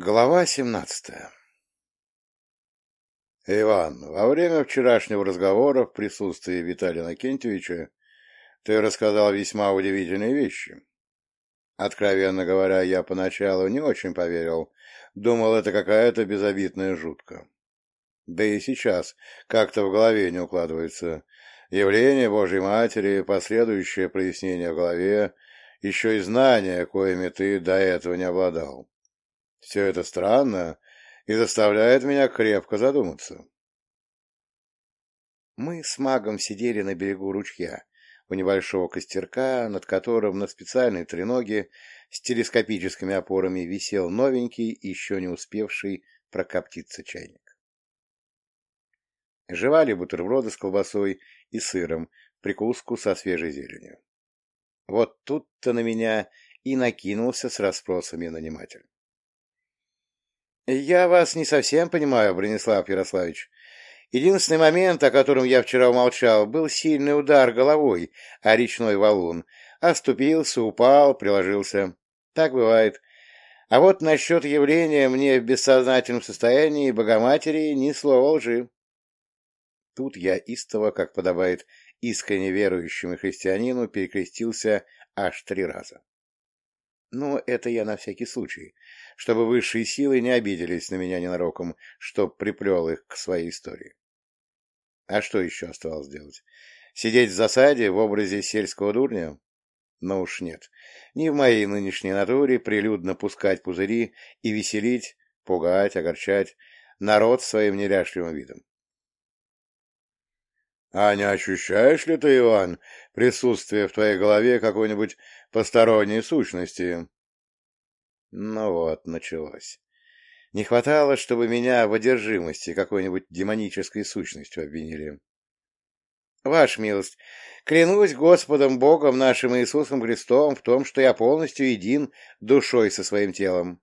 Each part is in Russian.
Глава семнадцатая Иван, во время вчерашнего разговора в присутствии Виталия Накентьевича ты рассказал весьма удивительные вещи. Откровенно говоря, я поначалу не очень поверил, думал, это какая-то безобидная жутка. Да и сейчас как-то в голове не укладывается. Явление Божьей Матери, последующее прояснение в голове, еще и знания, коими ты до этого не обладал. Все это странно и заставляет меня крепко задуматься. Мы с магом сидели на берегу ручья, у небольшого костерка, над которым на специальной треноге с телескопическими опорами висел новенький, еще не успевший прокоптиться чайник. Жевали бутерброды с колбасой и сыром, прикуску со свежей зеленью. Вот тут-то на меня и накинулся с расспросами наниматель. «Я вас не совсем понимаю, Бронислав Ярославич. Единственный момент, о котором я вчера умолчал, был сильный удар головой о речной валун. Оступился, упал, приложился. Так бывает. А вот насчет явления мне в бессознательном состоянии Богоматери ни слова лжи». Тут я истово, как подобает искренне верующему христианину, перекрестился аж три раза. Но это я на всякий случай, чтобы высшие силы не обиделись на меня ненароком, чтоб приплел их к своей истории. А что еще оставалось делать? Сидеть в засаде в образе сельского дурня? Но уж нет. Не в моей нынешней натуре прилюдно пускать пузыри и веселить, пугать, огорчать народ своим неряшливым видом. А не ощущаешь ли ты, Иван, присутствие в твоей голове какой-нибудь посторонней сущности? Ну вот, началось. Не хватало, чтобы меня в одержимости какой-нибудь демонической сущностью обвинили. Ваш милость, клянусь Господом Богом нашим Иисусом Христом в том, что я полностью един душой со своим телом.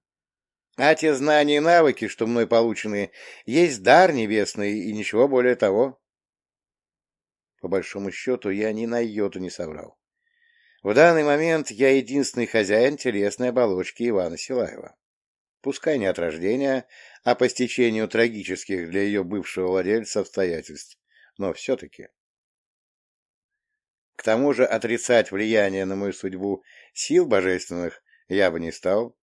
А те знания и навыки, что мной получены, есть дар небесный и ничего более того. По большому счету, я ни на йоту не соврал. В данный момент я единственный хозяин телесной оболочки Ивана Силаева. Пускай не от рождения, а по стечению трагических для ее бывшего владельца обстоятельств, но все-таки. К тому же отрицать влияние на мою судьбу сил божественных я бы не стал.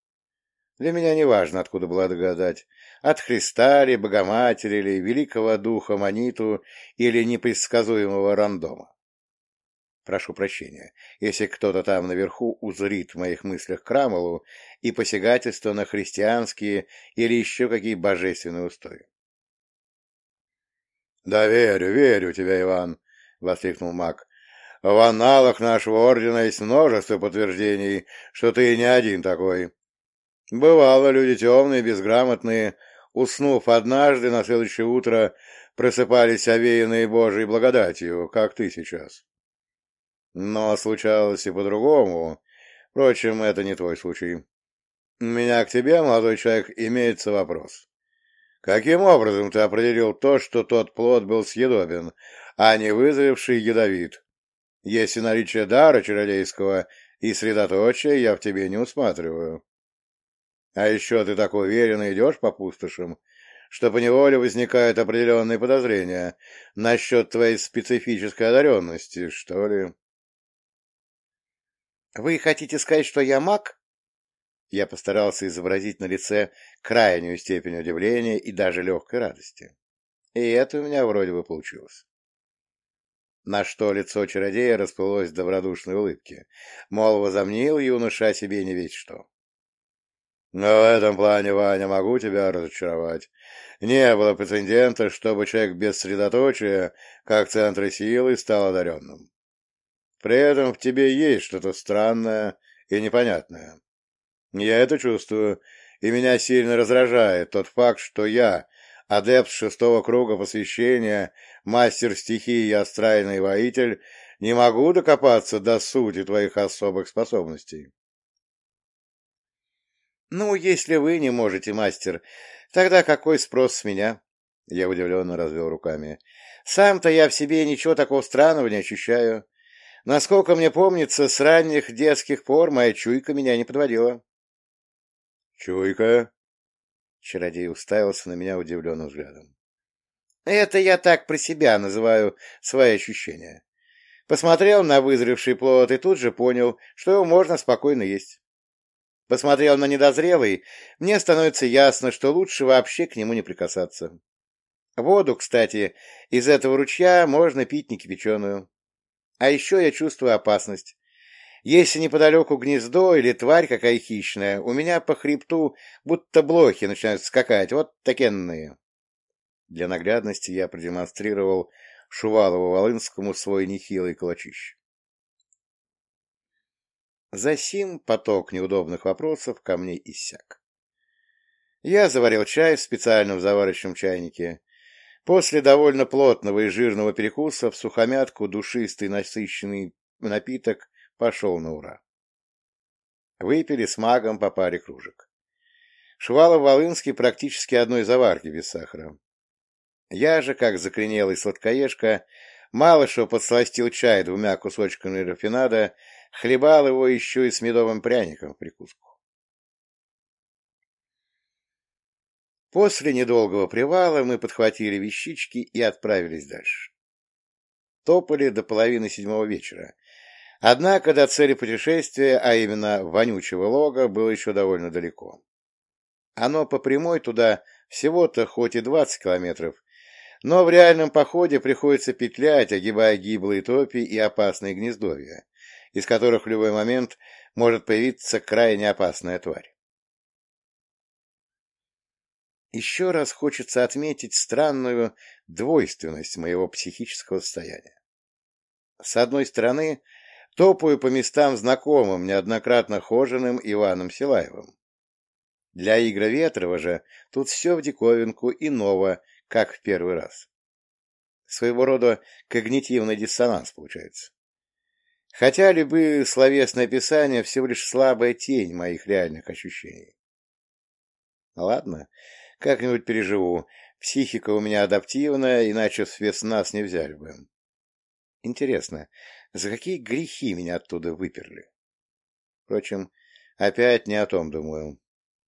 Для меня не важно, откуда была догадать. От Христа ли, Богоматери ли, Великого Духа Маниту или непредсказуемого рандома. Прошу прощения, если кто-то там наверху узрит в моих мыслях Крамолу и посягательство на христианские или еще какие божественные устои. — Да верю, верю тебя, Иван, — воскликнул маг. — В аналах нашего ордена есть множество подтверждений, что ты не один такой. Бывало, люди темные, безграмотные, уснув однажды, на следующее утро просыпались овеянные Божьей благодатью, как ты сейчас. Но случалось и по-другому. Впрочем, это не твой случай. У меня к тебе, молодой человек, имеется вопрос. Каким образом ты определил то, что тот плод был съедобен, а не вызревший ядовит? Если наличие дара чародейского и средоточия я в тебе не усматриваю. А еще ты так уверенно идешь по пустошам, что поневоле возникают определенные подозрения насчет твоей специфической одаренности, что ли. «Вы хотите сказать, что я маг?» Я постарался изобразить на лице крайнюю степень удивления и даже легкой радости. И это у меня вроде бы получилось. На что лицо чародея расплылось в добродушной улыбке, мол, возомнил юноша себе не весь что. Но в этом плане, Ваня, могу тебя разочаровать. Не было прецедента, чтобы человек без средоточия, как центра силы, стал одаренным. При этом в тебе есть что-то странное и непонятное. Я это чувствую, и меня сильно раздражает тот факт, что я, адепт шестого круга посвящения, мастер стихии и астральный воитель, не могу докопаться до сути твоих особых способностей. «Ну, если вы не можете, мастер, тогда какой спрос с меня?» Я удивленно развел руками. «Сам-то я в себе ничего такого странного не ощущаю. Насколько мне помнится, с ранних детских пор моя чуйка меня не подводила». «Чуйка?» Чародей уставился на меня удивленным взглядом. Это я так про себя называю свои ощущения. Посмотрел на вызревший плод и тут же понял, что его можно спокойно есть. Посмотрел на недозрелый, мне становится ясно, что лучше вообще к нему не прикасаться. Воду, кстати, из этого ручья можно пить не кипяченую. А еще я чувствую опасность. Если неподалеку гнездо или тварь какая хищная, у меня по хребту будто блохи начинают скакать, вот такенные. Для наглядности я продемонстрировал Шувалову-Волынскому свой нехилый кулачище. Засим поток неудобных вопросов ко мне иссяк. Я заварил чай в специальном заварочном чайнике. После довольно плотного и жирного перекуса в сухомятку душистый насыщенный напиток пошел на ура. Выпили с магом по паре кружек. Шувалов-Волынский практически одной заварки без сахара. Я же, как закоренелый сладкоежка, мало что подсластил чай двумя кусочками рафинада, хлебал его еще и с медовым пряником в прикуску. После недолгого привала мы подхватили вещички и отправились дальше. Топали до половины седьмого вечера. Однако до цели путешествия, а именно вонючего лога, было еще довольно далеко. Оно по прямой туда всего-то хоть и двадцать километров, но в реальном походе приходится петлять, огибая гиблые топи и опасные гнездовья, из которых в любой момент может появиться крайне опасная тварь. Еще раз хочется отметить странную двойственность моего психического состояния. С одной стороны, топаю по местам знакомым, неоднократно хоженым Иваном Силаевым. Для Игоря Ветрова же тут все в диковинку и ново, как в первый раз. Своего рода когнитивный диссонанс получается. Хотя любые словесные описания всего лишь слабая тень моих реальных ощущений. Ладно, как-нибудь переживу. Психика у меня адаптивная, иначе в нас не взяли бы. Интересно, за какие грехи меня оттуда выперли? Впрочем, опять не о том думаю.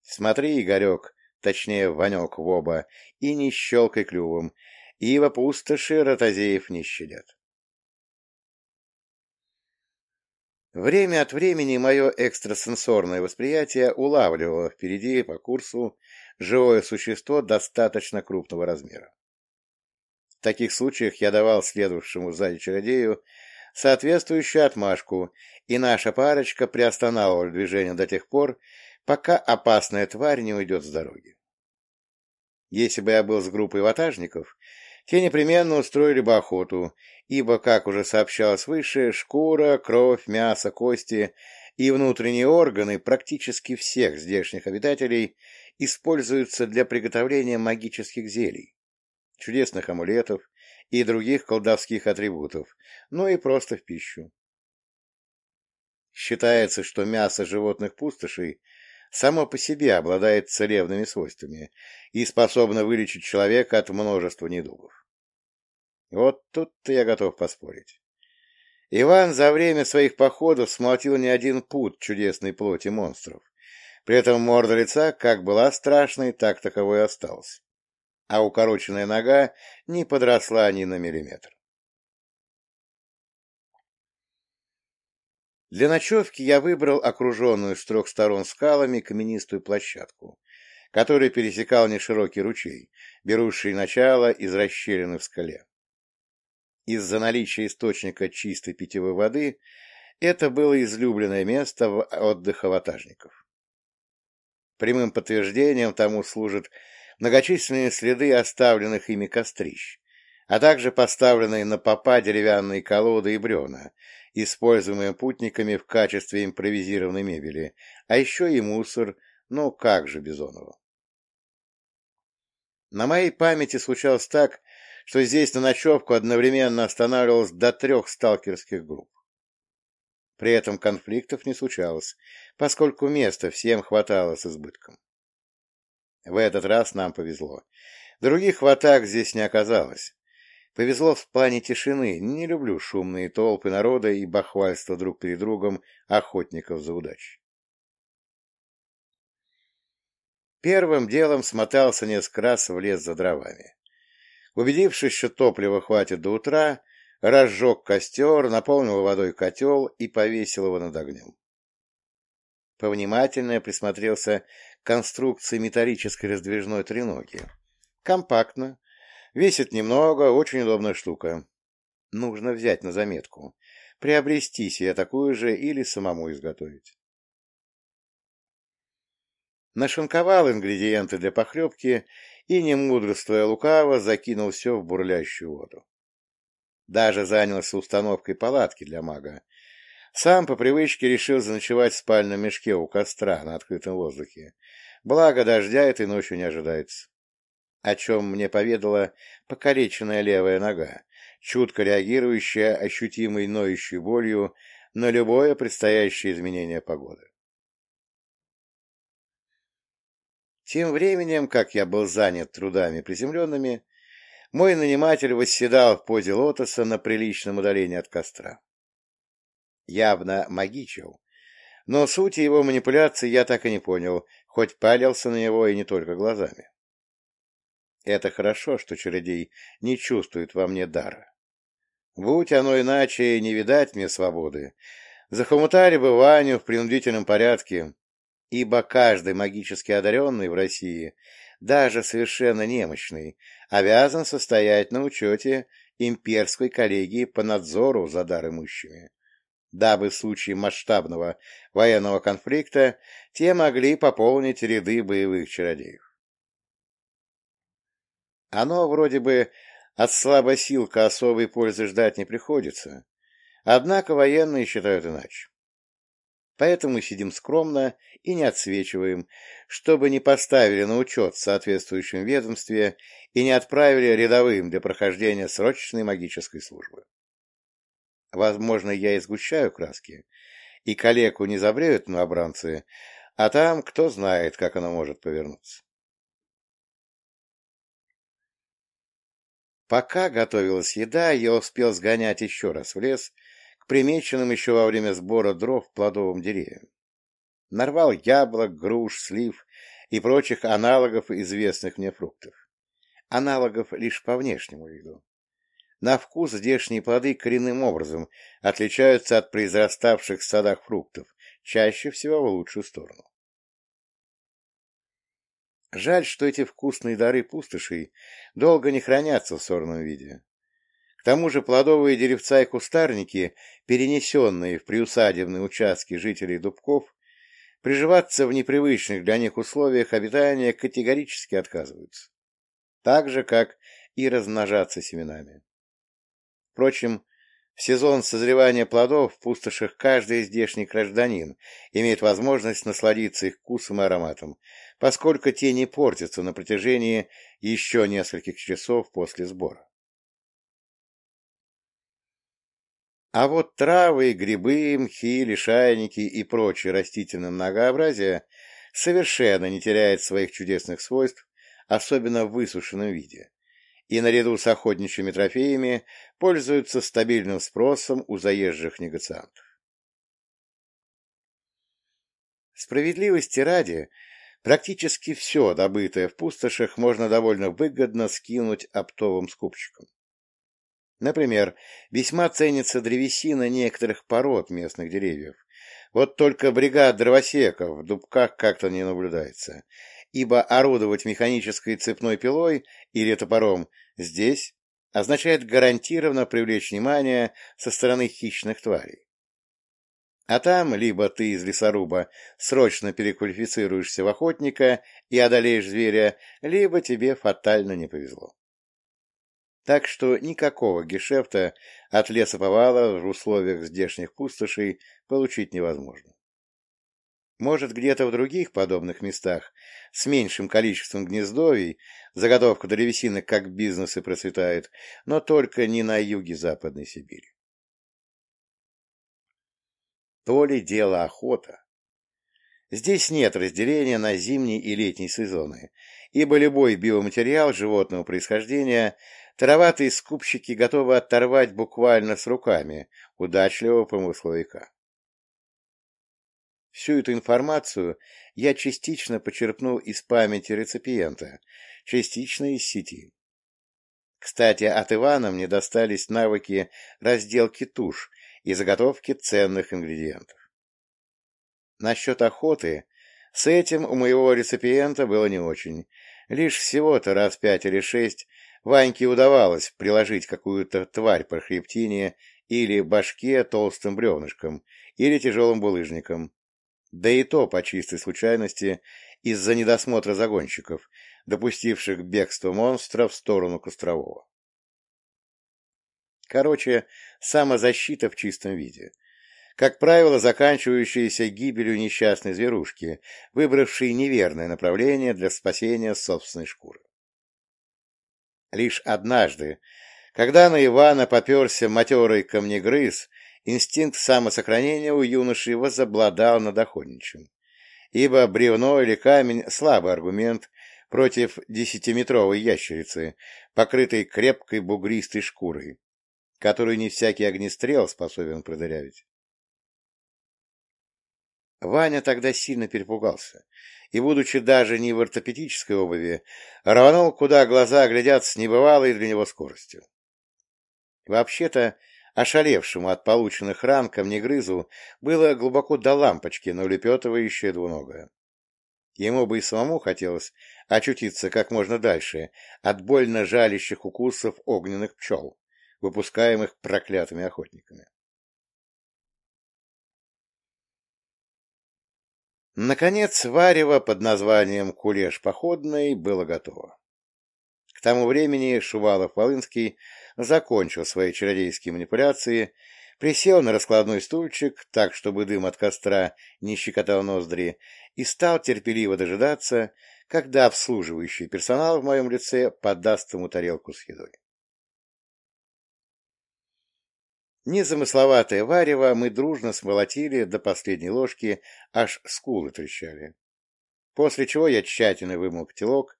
Смотри, Игорек, точнее, Ванек в оба, и не щелкай клювом, ибо пустоши ротозеев не щадят. Время от времени мое экстрасенсорное восприятие улавливало впереди по курсу живое существо достаточно крупного размера. В таких случаях я давал следовавшему сзади чародею соответствующую отмашку, и наша парочка приостанавливала движение до тех пор, пока опасная тварь не уйдет с дороги. Если бы я был с группой ватажников, те непременно устроили бы охоту, ибо, как уже сообщалось выше, шкура, кровь, мясо, кости и внутренние органы практически всех здешних обитателей используются для приготовления магических зелий, чудесных амулетов и других колдовских атрибутов, ну и просто в пищу. Считается, что мясо животных пустошей само по себе обладает целебными свойствами и способно вылечить человека от множества недугов. Вот тут-то я готов поспорить. Иван за время своих походов смолотил не один путь чудесной плоти монстров. При этом морда лица как была страшной, так таковой осталась. А укороченная нога не подросла ни на миллиметр. Для ночевки я выбрал окруженную с трех сторон скалами каменистую площадку, которую пересекал неширокий ручей, берущий начало из расщелины в скале. Из-за наличия источника чистой питьевой воды это было излюбленное место отдыха ватажников. Прямым подтверждением тому служат многочисленные следы оставленных ими кострищ, а также поставленные на попа деревянные колоды и бревна, используемые путниками в качестве импровизированной мебели, а еще и мусор, ну как же Бизонова. На моей памяти случалось так, что здесь на ночевку одновременно останавливалось до трех сталкерских групп. При этом конфликтов не случалось, поскольку места всем хватало с избытком. В этот раз нам повезло. Других хватак здесь не оказалось, Повезло в плане тишины, не люблю шумные толпы народа и бахвальство друг перед другом охотников за удачей. Первым делом смотался несколько раз в лес за дровами. Убедившись, что топлива хватит до утра, разжег костер, наполнил водой котел и повесил его над огнем. Повнимательнее присмотрелся к конструкции металлической раздвижной треноги. Компактно, весит немного, очень удобная штука. Нужно взять на заметку, приобрести себе такую же или самому изготовить. Нашинковал ингредиенты для похлебки и, не мудрствуя лукаво, закинул все в бурлящую воду. Даже занялся установкой палатки для мага. Сам по привычке решил заночевать в спальном мешке у костра на открытом воздухе. Благо дождя этой ночью не ожидается. О чем мне поведала покалеченная левая нога, чутко реагирующая ощутимой ноющей болью на любое предстоящее изменение погоды. Тем временем, как я был занят трудами приземленными, мой наниматель восседал в позе лотоса на приличном удалении от костра. Явно магичил, но сути его манипуляции я так и не понял, хоть палился на него и не только глазами. Это хорошо, что чародей не чувствует во мне дара. Будь оно иначе, не видать мне свободы. Захомутали бы Ваню в принудительном порядке, ибо каждый магически одаренный в России, даже совершенно немощный, обязан состоять на учете имперской коллегии по надзору за дар имущими, дабы в случае масштабного военного конфликта те могли пополнить ряды боевых чародеев. Оно вроде бы от слабосилка особой пользы ждать не приходится, однако военные считают иначе. Поэтому сидим скромно и не отсвечиваем, чтобы не поставили на учет в соответствующем ведомстве и не отправили рядовым для прохождения срочной магической службы. Возможно, я и сгущаю краски, и калеку не забреют новобранцы, а там кто знает, как оно может повернуться. Пока готовилась еда, я успел сгонять еще раз в лес примеченным еще во время сбора дров плодовым деревьям. Нарвал яблок, груш, слив и прочих аналогов известных мне фруктов. Аналогов лишь по внешнему виду. На вкус здешние плоды коренным образом отличаются от произраставших в садах фруктов, чаще всего в лучшую сторону. Жаль, что эти вкусные дары пустошей долго не хранятся в сорном виде. К тому же плодовые деревца и кустарники, перенесенные в приусадебные участки жителей дубков, приживаться в непривычных для них условиях обитания категорически отказываются. Так же, как и размножаться семенами. Впрочем, в сезон созревания плодов в пустошах каждый здешний гражданин имеет возможность насладиться их вкусом и ароматом, поскольку те не портятся на протяжении еще нескольких часов после сбора. А вот травы, грибы, мхи, лишайники и прочее растительное многообразие совершенно не теряет своих чудесных свойств, особенно в высушенном виде, и наряду с охотничьими трофеями пользуются стабильным спросом у заезжих негациантов. Справедливости ради, практически все, добытое в пустошах, можно довольно выгодно скинуть оптовым скупщикам. Например, весьма ценится древесина некоторых пород местных деревьев. Вот только бригад дровосеков в дубках как-то не наблюдается, ибо орудовать механической цепной пилой или топором здесь означает гарантированно привлечь внимание со стороны хищных тварей. А там либо ты из лесоруба срочно переквалифицируешься в охотника и одолеешь зверя, либо тебе фатально не повезло. Так что никакого гешефта от лесоповала в условиях здешних пустошей получить невозможно. Может, где-то в других подобных местах с меньшим количеством гнездовий заготовка древесины как бизнес и процветает, но только не на юге Западной Сибири. То ли дело охота. Здесь нет разделения на зимний и летний сезоны, ибо любой биоматериал животного происхождения Тароватые скупщики готовы оторвать буквально с руками удачливого промысловика. Всю эту информацию я частично почерпнул из памяти реципиента, частично из сети. Кстати, от Ивана мне достались навыки разделки туш и заготовки ценных ингредиентов. Насчет охоты, с этим у моего реципиента было не очень. Лишь всего-то раз пять или шесть Ваньке удавалось приложить какую-то тварь по хребтине или башке толстым бревнышком, или тяжелым булыжником, да и то по чистой случайности из-за недосмотра загонщиков, допустивших бегство монстра в сторону Кострового. Короче, самозащита в чистом виде. Как правило, заканчивающаяся гибелью несчастной зверушки, выбравшей неверное направление для спасения собственной шкуры. Лишь однажды, когда на Ивана поперся матерый камнегрыз, инстинкт самосохранения у юноши возобладал над охотничьим, ибо бревно или камень — слабый аргумент против десятиметровой ящерицы, покрытой крепкой бугристой шкурой, которую не всякий огнестрел способен продырявить. Ваня тогда сильно перепугался и, будучи даже не в ортопедической обуви, рванул, куда глаза глядят с небывалой для него скоростью. Вообще-то, Ошалевшему от полученных ран камнегрызу было глубоко до лампочки на улепетывающее двуногое. Ему бы и самому хотелось очутиться как можно дальше от больно жалящих укусов огненных пчел, выпускаемых проклятыми охотниками. Наконец, варево под названием «Кулеш походный» было готово. К тому времени Шувалов-Волынский закончил свои чародейские манипуляции, присел на раскладной стульчик, так, чтобы дым от костра не щекотал ноздри, и стал терпеливо дожидаться, когда обслуживающий персонал в моем лице подаст ему тарелку с едой. Незамысловатое варево мы дружно смолотили до последней ложки, аж скулы трещали. После чего я тщательно вымыл котелок,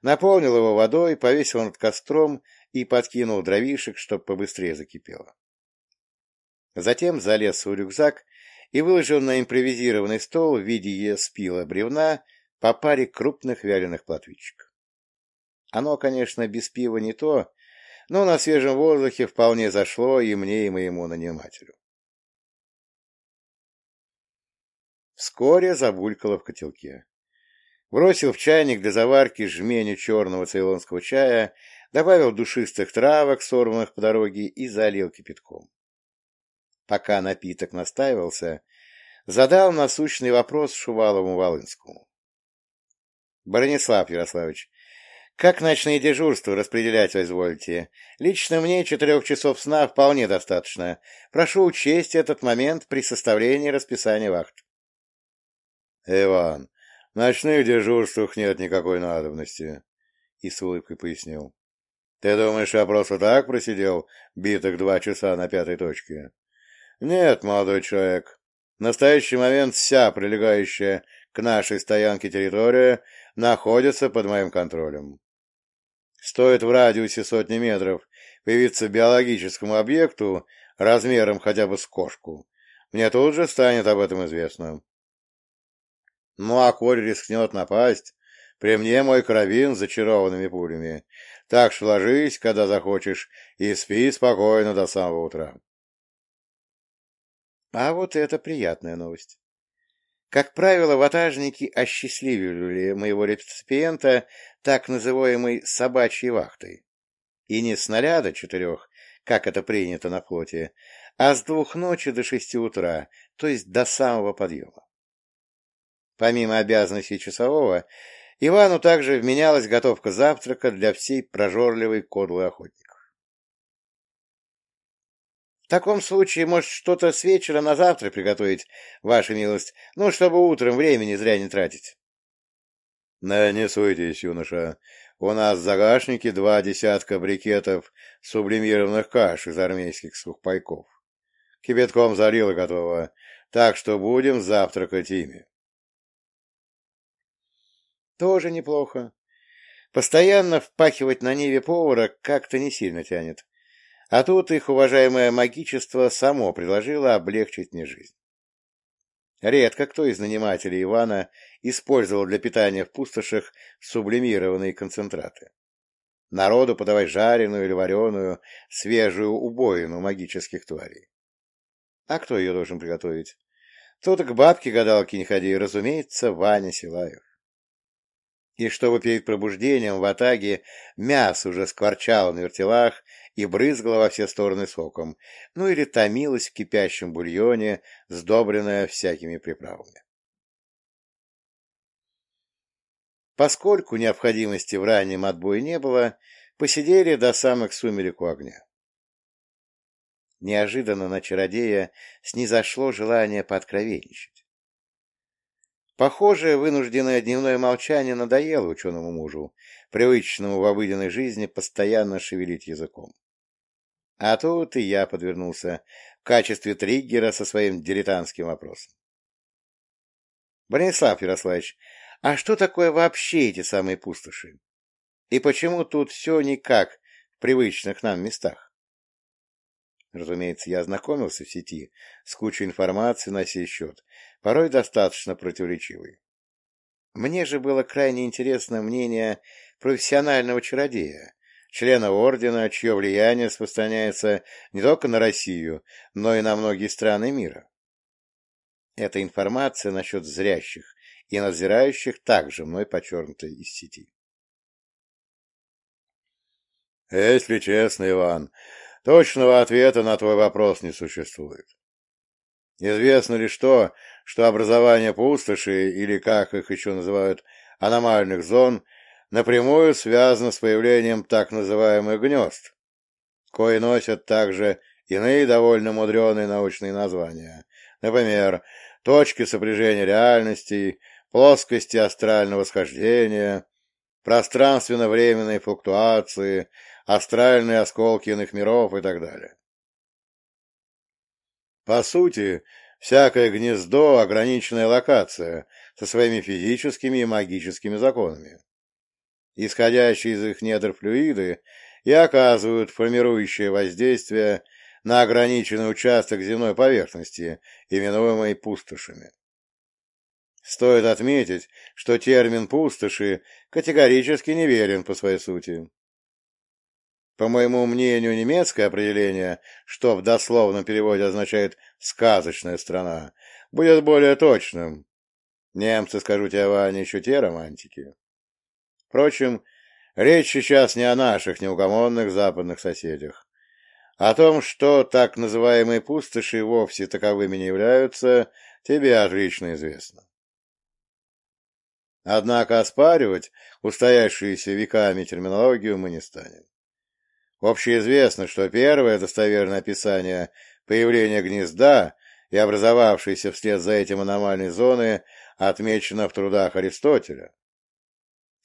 наполнил его водой, повесил над костром и подкинул дровишек, чтоб побыстрее закипело. Затем залез в рюкзак и выложил на импровизированный стол в виде спила бревна по паре крупных вяленых платвичек. Оно, конечно, без пива не то, но на свежем воздухе вполне зашло и мне, и моему нанимателю. Вскоре забулькало в котелке. Бросил в чайник для заварки жменю черного цейлонского чая добавил душистых травок, сорванных по дороге, и залил кипятком. Пока напиток настаивался, задал насущный вопрос Шувалову-Волынскому. — Бронислав Ярославович, как ночные дежурства распределять вы изволите? Лично мне четырех часов сна вполне достаточно. Прошу учесть этот момент при составлении расписания вахт. — Иван, в ночных дежурствах нет никакой надобности, — и с улыбкой пояснил. Ты думаешь, я просто так просидел битых два часа на пятой точке? Нет, молодой человек. В настоящий момент вся прилегающая к нашей стоянке территория находится под моим контролем. Стоит в радиусе сотни метров появиться биологическому объекту размером хотя бы с кошку, мне тут же станет об этом известно. Ну, а коль рискнет напасть, при мне мой карабин с зачарованными пулями, так что ложись, когда захочешь, и спи спокойно до самого утра. А вот это приятная новость. Как правило, ватажники осчастливили моего реципиента так называемой собачьей вахтой. И не с наряда четырех, как это принято на флоте, а с двух ночи до шести утра, то есть до самого подъема. Помимо обязанностей часового, Ивану также вменялась готовка завтрака для всей прожорливой кодлы охотников. В таком случае, может, что-то с вечера на завтра приготовить, ваша милость, ну, чтобы утром времени зря не тратить. — Да не суйтесь, юноша. У нас в загашнике два десятка брикетов сублимированных каш из армейских сухпайков. Кипятком зарила готово, так что будем завтракать ими. Тоже неплохо. Постоянно впахивать на ниве повара как-то не сильно тянет. А тут их уважаемое магичество само предложило облегчить мне жизнь. Редко кто из нанимателей Ивана использовал для питания в пустошах сублимированные концентраты. Народу подавай жареную или вареную, свежую убоину магических тварей. А кто ее должен приготовить? Тут к бабке-гадалке не ходи, разумеется, Ваня Силаев. И чтобы перед пробуждением в Атаге мясо уже скворчало на вертелах и брызгало во все стороны соком, ну или томилось в кипящем бульоне, сдобренное всякими приправами. Поскольку необходимости в раннем отбое не было, посидели до самых сумерек у огня. Неожиданно на чародея снизошло желание пооткровенничать. Похоже, вынужденное дневное молчание надоело ученому мужу, привычному в обыденной жизни постоянно шевелить языком. А тут и я подвернулся в качестве триггера со своим дилетантским вопросом. — Бронислав Ярославович, а что такое вообще эти самые пустоши? И почему тут все не как в привычных нам местах? Разумеется, я ознакомился в сети с кучей информации на сей счет, порой достаточно противоречивой. Мне же было крайне интересно мнение профессионального чародея, члена ордена, чье влияние распространяется не только на Россию, но и на многие страны мира. Эта информация насчет зрящих и надзирающих также мной подчеркнута из сети. Если честно, Иван, точного ответа на твой вопрос не существует. Известно лишь то, что образование пустоши, или как их еще называют, аномальных зон, напрямую связано с появлением так называемых гнезд, кои носят также иные довольно мудреные научные названия, например, точки сопряжения реальностей, плоскости астрального схождения, пространственно-временной флуктуации, астральные осколки иных миров и так далее. По сути, всякое гнездо — ограниченная локация со своими физическими и магическими законами. Исходящие из их недр флюиды и оказывают формирующее воздействие на ограниченный участок земной поверхности, именуемый пустошами. Стоит отметить, что термин «пустоши» категорически неверен по своей сути. По моему мнению, немецкое определение, что в дословном переводе означает «сказочная страна», будет более точным. Немцы, скажу тебе, Ваня, еще те романтики. Впрочем, речь сейчас не о наших неугомонных западных соседях. О том, что так называемые пустоши вовсе таковыми не являются, тебе отлично известно. Однако оспаривать устоявшуюся веками терминологию мы не станем. Общеизвестно, что первое достоверное описание появления гнезда и образовавшейся вслед за этим аномальной зоны отмечено в трудах Аристотеля.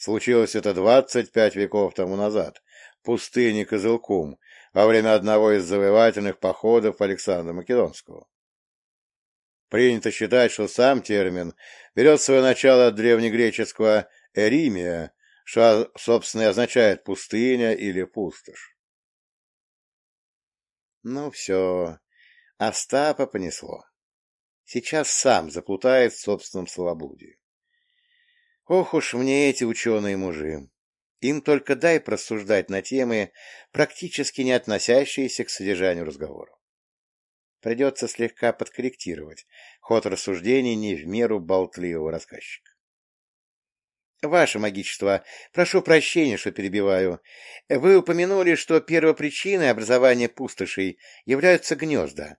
Случилось это 25 веков тому назад, в пустыне Козылкум, во время одного из завоевательных походов Александра Македонского. Принято считать, что сам термин берет свое начало от древнегреческого «эримия», что, собственно, и означает «пустыня» или «пустошь». Ну все, Остапа понесло. Сейчас сам заплутает в собственном словоблудии. Ох уж мне эти ученые-мужи. Им только дай просуждать на темы, практически не относящиеся к содержанию разговора. Придется слегка подкорректировать ход рассуждений не в меру болтливого рассказчика. Ваше магичество, прошу прощения, что перебиваю. Вы упомянули, что первопричиной образования пустошей являются гнезда.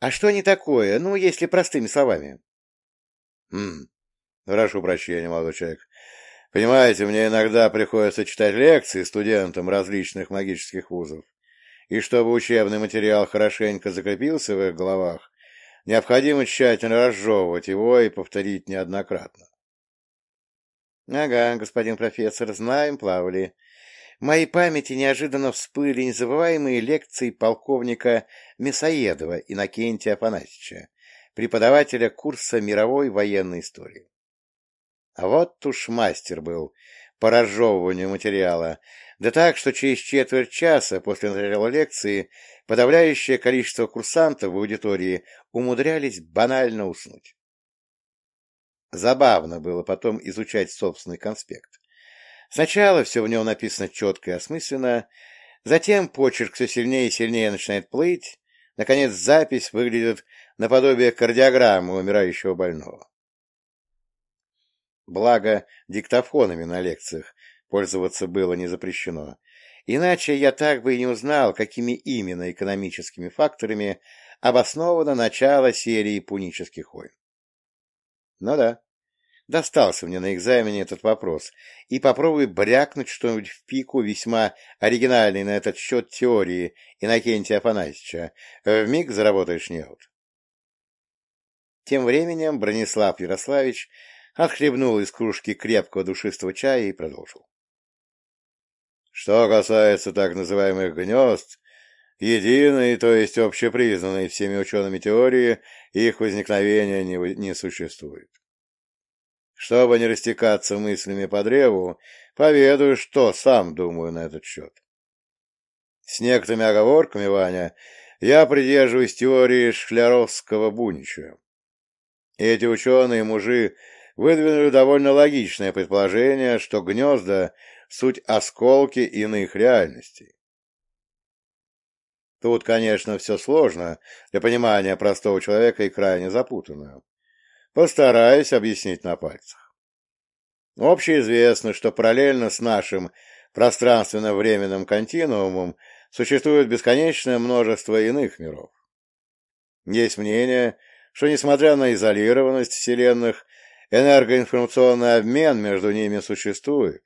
А что они такое, ну, если простыми словами? Хм, прошу прощения, молодой человек. Понимаете, мне иногда приходится читать лекции студентам различных магических вузов и чтобы учебный материал хорошенько закрепился в их головах, необходимо тщательно разжевывать его и повторить неоднократно. — Ага, господин профессор, знаем, плавали. В моей памяти неожиданно всплыли незабываемые лекции полковника Мясоедова Иннокентия Афанасьевича, преподавателя курса мировой военной истории. А вот уж мастер был по разжевыванию материала, да так, что через четверть часа после начала лекции подавляющее количество курсантов в аудитории умудрялись банально уснуть. Забавно было потом изучать собственный конспект. Сначала все в нем написано четко и осмысленно, затем почерк все сильнее и сильнее начинает плыть, наконец запись выглядит наподобие кардиограммы умирающего больного. Благо, диктофонами на лекциях пользоваться было не запрещено, иначе я так бы и не узнал, какими именно экономическими факторами обосновано начало серии пунических войн. Ну да, достался мне на экзамене этот вопрос, и попробуй брякнуть что-нибудь в пику весьма оригинальной на этот счет теории Иннокентия Афанасьевича, вмиг заработаешь неуд. Тем временем Бронислав Ярославич отхлебнул из кружки крепкого душистого чая и продолжил. Что касается так называемых гнезд, единой, то есть общепризнанной всеми учеными теории, их возникновения не, не существует. Чтобы не растекаться мыслями по древу, поведаю, что сам думаю на этот счет. С некоторыми оговорками, Ваня, я придерживаюсь теории Шкляровского-Бунича. Эти ученые-мужи выдвинули довольно логичное предположение, что гнезда — суть осколки иных реальностей. Тут, конечно, все сложно для понимания простого человека и крайне запутанно. Постараюсь объяснить на пальцах. Общеизвестно, что параллельно с нашим пространственно-временным континуумом существует бесконечное множество иных миров. Есть мнение, что, несмотря на изолированность вселенных, энергоинформационный обмен между ними существует.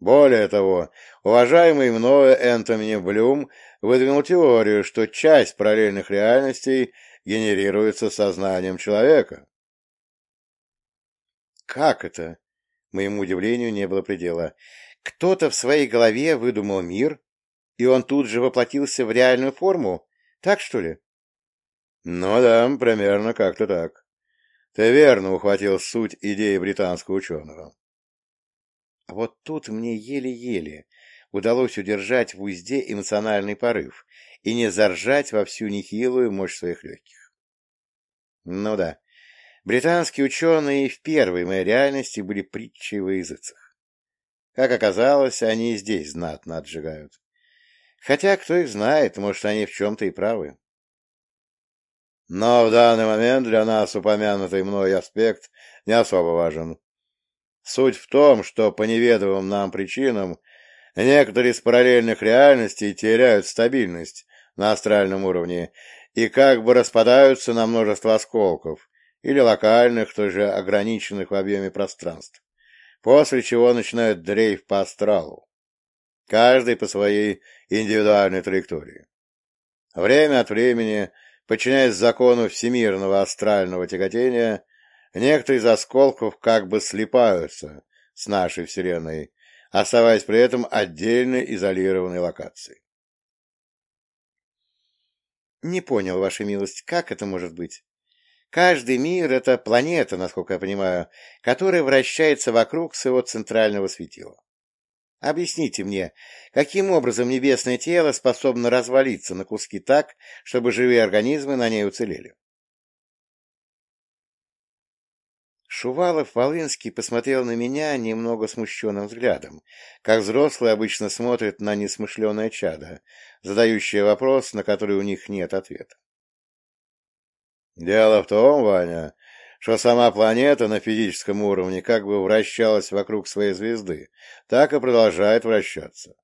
Более того, уважаемый мною Энтони Блюм выдвинул теорию, что часть параллельных реальностей генерируется сознанием человека. Как это? Моему удивлению не было предела. Кто-то в своей голове выдумал мир, и он тут же воплотился в реальную форму? Так, что ли? Ну да, примерно как-то так. Ты верно ухватил суть идеи британского ученого. А вот тут мне еле-еле удалось удержать в узде эмоциональный порыв и не заржать во всю нехилую мощь своих легких. Ну да, британские ученые в первой моей реальности были притчей во языцах. Как оказалось, они и здесь знатно отжигают. Хотя, кто их знает, может, они в чем-то и правы. Но в данный момент для нас упомянутый мной аспект не особо важен. Суть в том, что по неведомым нам причинам некоторые из параллельных реальностей теряют стабильность на астральном уровне и как бы распадаются на множество осколков или локальных, тоже ограниченных в объеме пространств, после чего начинают дрейф по астралу, каждый по своей индивидуальной траектории. Время от времени – Подчиняясь закону всемирного астрального тяготения, некоторые из осколков как бы слипаются с нашей Вселенной, оставаясь при этом отдельной изолированной локацией. Не понял, Ваша милость, как это может быть? Каждый мир — это планета, насколько я понимаю, которая вращается вокруг своего центрального светила. Объясните мне, каким образом небесное тело способно развалиться на куски так, чтобы живые организмы на ней уцелели? Шувалов-Волынский посмотрел на меня немного смущенным взглядом, как взрослые обычно смотрят на несмышленое чадо, задающее вопрос, на который у них нет ответа. «Дело в том, Ваня, что сама планета на физическом уровне как бы вращалась вокруг своей звезды, так и продолжает вращаться.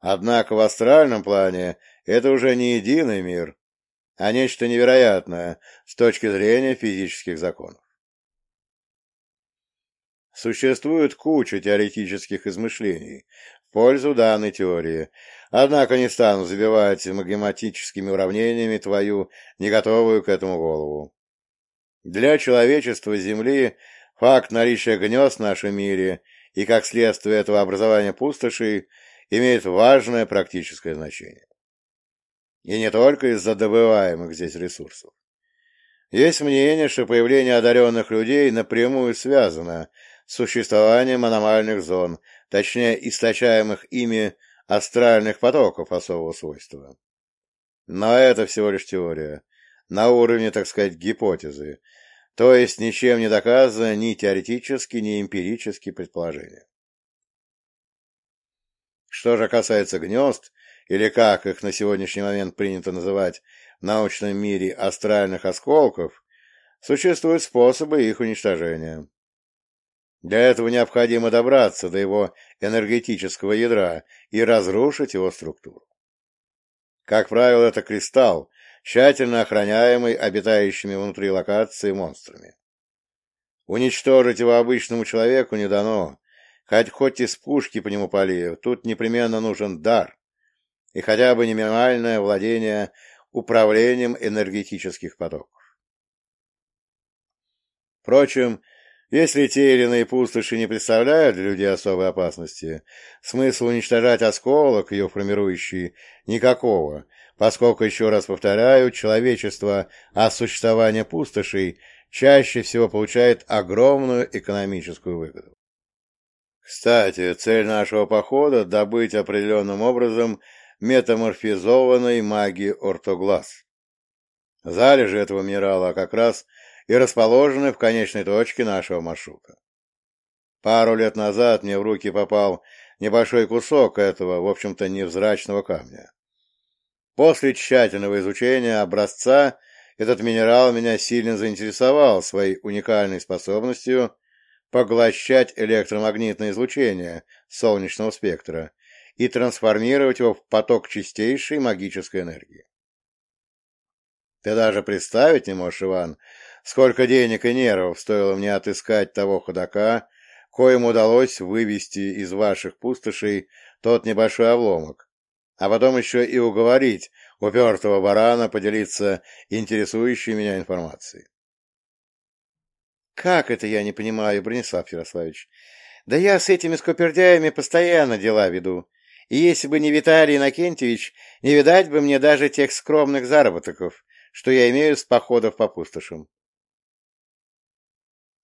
Однако в астральном плане это уже не единый мир, а нечто невероятное с точки зрения физических законов. Существует куча теоретических измышлений в пользу данной теории, однако не стану забивать магематическими уравнениями твою не готовую к этому голову. Для человечества Земли факт наличия гнезд в нашем мире и, как следствие этого образования пустошей, имеет важное практическое значение. И не только из-за добываемых здесь ресурсов. Есть мнение, что появление одаренных людей напрямую связано с существованием аномальных зон, точнее, источаемых ими астральных потоков особого свойства. Но это всего лишь теория, на уровне, так сказать, гипотезы, то есть ничем не доказано ни теоретически, ни эмпирически предположения. Что же касается гнезд, или как их на сегодняшний момент принято называть в научном мире астральных осколков, существуют способы их уничтожения. Для этого необходимо добраться до его энергетического ядра и разрушить его структуру. Как правило, это кристалл, тщательно охраняемый обитающими внутри локации монстрами. Уничтожить его обычному человеку не дано, хоть хоть из пушки по нему пали, тут непременно нужен дар и хотя бы минимальное владение управлением энергетических потоков. Впрочем, если те или иные пустоши не представляют для людей особой опасности, смысла уничтожать осколок, ее формирующий, никакого, поскольку, еще раз повторяю, человечество от существования пустошей чаще всего получает огромную экономическую выгоду. Кстати, цель нашего похода — добыть определенным образом метаморфизованной магии ортоглаз. Залежи этого минерала как раз и расположены в конечной точке нашего маршрута. Пару лет назад мне в руки попал небольшой кусок этого, в общем-то, невзрачного камня. После тщательного изучения образца этот минерал меня сильно заинтересовал своей уникальной способностью поглощать электромагнитное излучение солнечного спектра и трансформировать его в поток чистейшей магической энергии. Ты даже представить не можешь, Иван, сколько денег и нервов стоило мне отыскать того ходока, коим удалось вывести из ваших пустошей тот небольшой обломок, а потом еще и уговорить упертого барана поделиться интересующей меня информацией. Как это я не понимаю, Бронислав Ярославович? Да я с этими скупердяями постоянно дела веду. И если бы не Виталий Иннокентьевич, не видать бы мне даже тех скромных заработков, что я имею с походов по пустошам.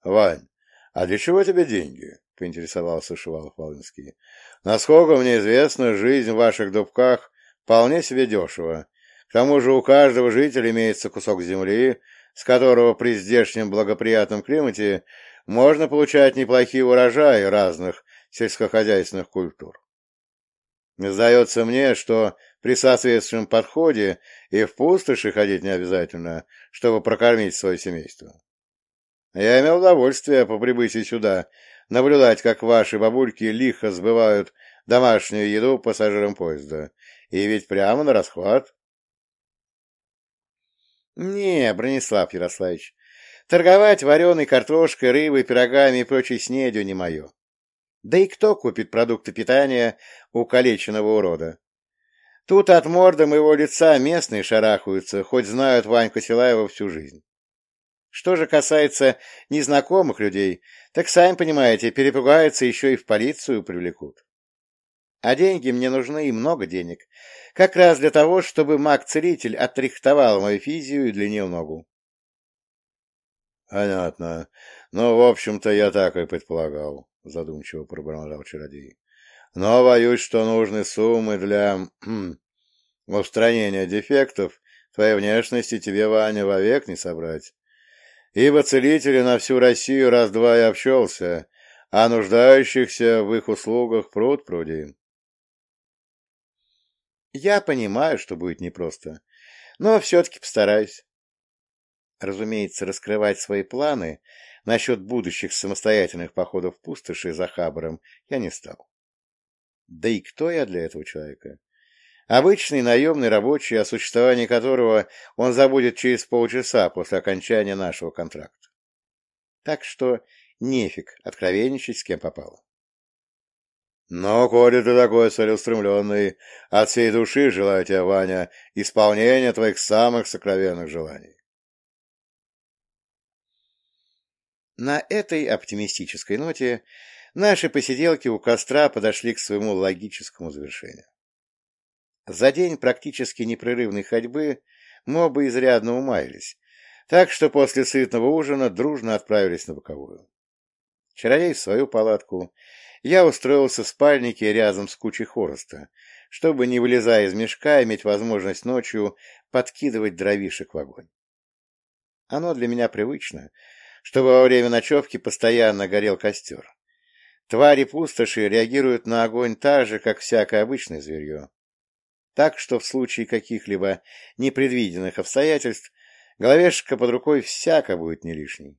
Вань, а для чего тебе деньги? — поинтересовался Шувалов-Волынский. — Насколько мне известно, жизнь в ваших дубках вполне себе дешево. К тому же у каждого жителя имеется кусок земли, с которого при здешнем благоприятном климате можно получать неплохие урожаи разных сельскохозяйственных культур. Сдается мне, что при соответствующем подходе и в пустоши ходить не обязательно, чтобы прокормить свое семейство. Я имел удовольствие по прибытии сюда наблюдать, как ваши бабульки лихо сбывают домашнюю еду пассажирам поезда. И ведь прямо на расхват. Не, Бронислав Ярославович, торговать вареной картошкой, рыбой, пирогами и прочей снедью не мое. Да и кто купит продукты питания у калеченного урода? Тут от морда моего лица местные шарахаются, хоть знают Ваньку Силаева всю жизнь. Что же касается незнакомых людей, так, сами понимаете, перепугаются еще и в полицию привлекут. А деньги мне нужны и много денег. Как раз для того, чтобы маг-целитель отрихтовал мою физию и длинил ногу. Понятно. Ну, в общем-то, я так и предполагал задумчиво пробормотал чародей. Но боюсь, что нужны суммы для устранения дефектов твоей внешности тебе, Ваня, вовек не собрать. Ибо целители на всю Россию раз-два и общался, а нуждающихся в их услугах пруд пруди. Я понимаю, что будет непросто, но все-таки постараюсь. Разумеется, раскрывать свои планы Насчет будущих самостоятельных походов в пустоши за Хабаром я не стал. Да и кто я для этого человека? Обычный наемный рабочий, о существовании которого он забудет через полчаса после окончания нашего контракта. Так что нефиг откровенничать с кем попало. Но, коли ты такой целеустремленный, от всей души желаю тебе, Ваня, исполнения твоих самых сокровенных желаний. На этой оптимистической ноте наши посиделки у костра подошли к своему логическому завершению. За день практически непрерывной ходьбы мы оба изрядно умаялись, так что после сытного ужина дружно отправились на боковую. Чародей в свою палатку, я устроился в спальнике рядом с кучей хвороста, чтобы, не вылезая из мешка, иметь возможность ночью подкидывать дровишек в огонь. Оно для меня привычно — чтобы во время ночевки постоянно горел костер. Твари пустоши реагируют на огонь так же, как всякое обычное зверье. Так что в случае каких-либо непредвиденных обстоятельств головешка под рукой всяко будет не лишней.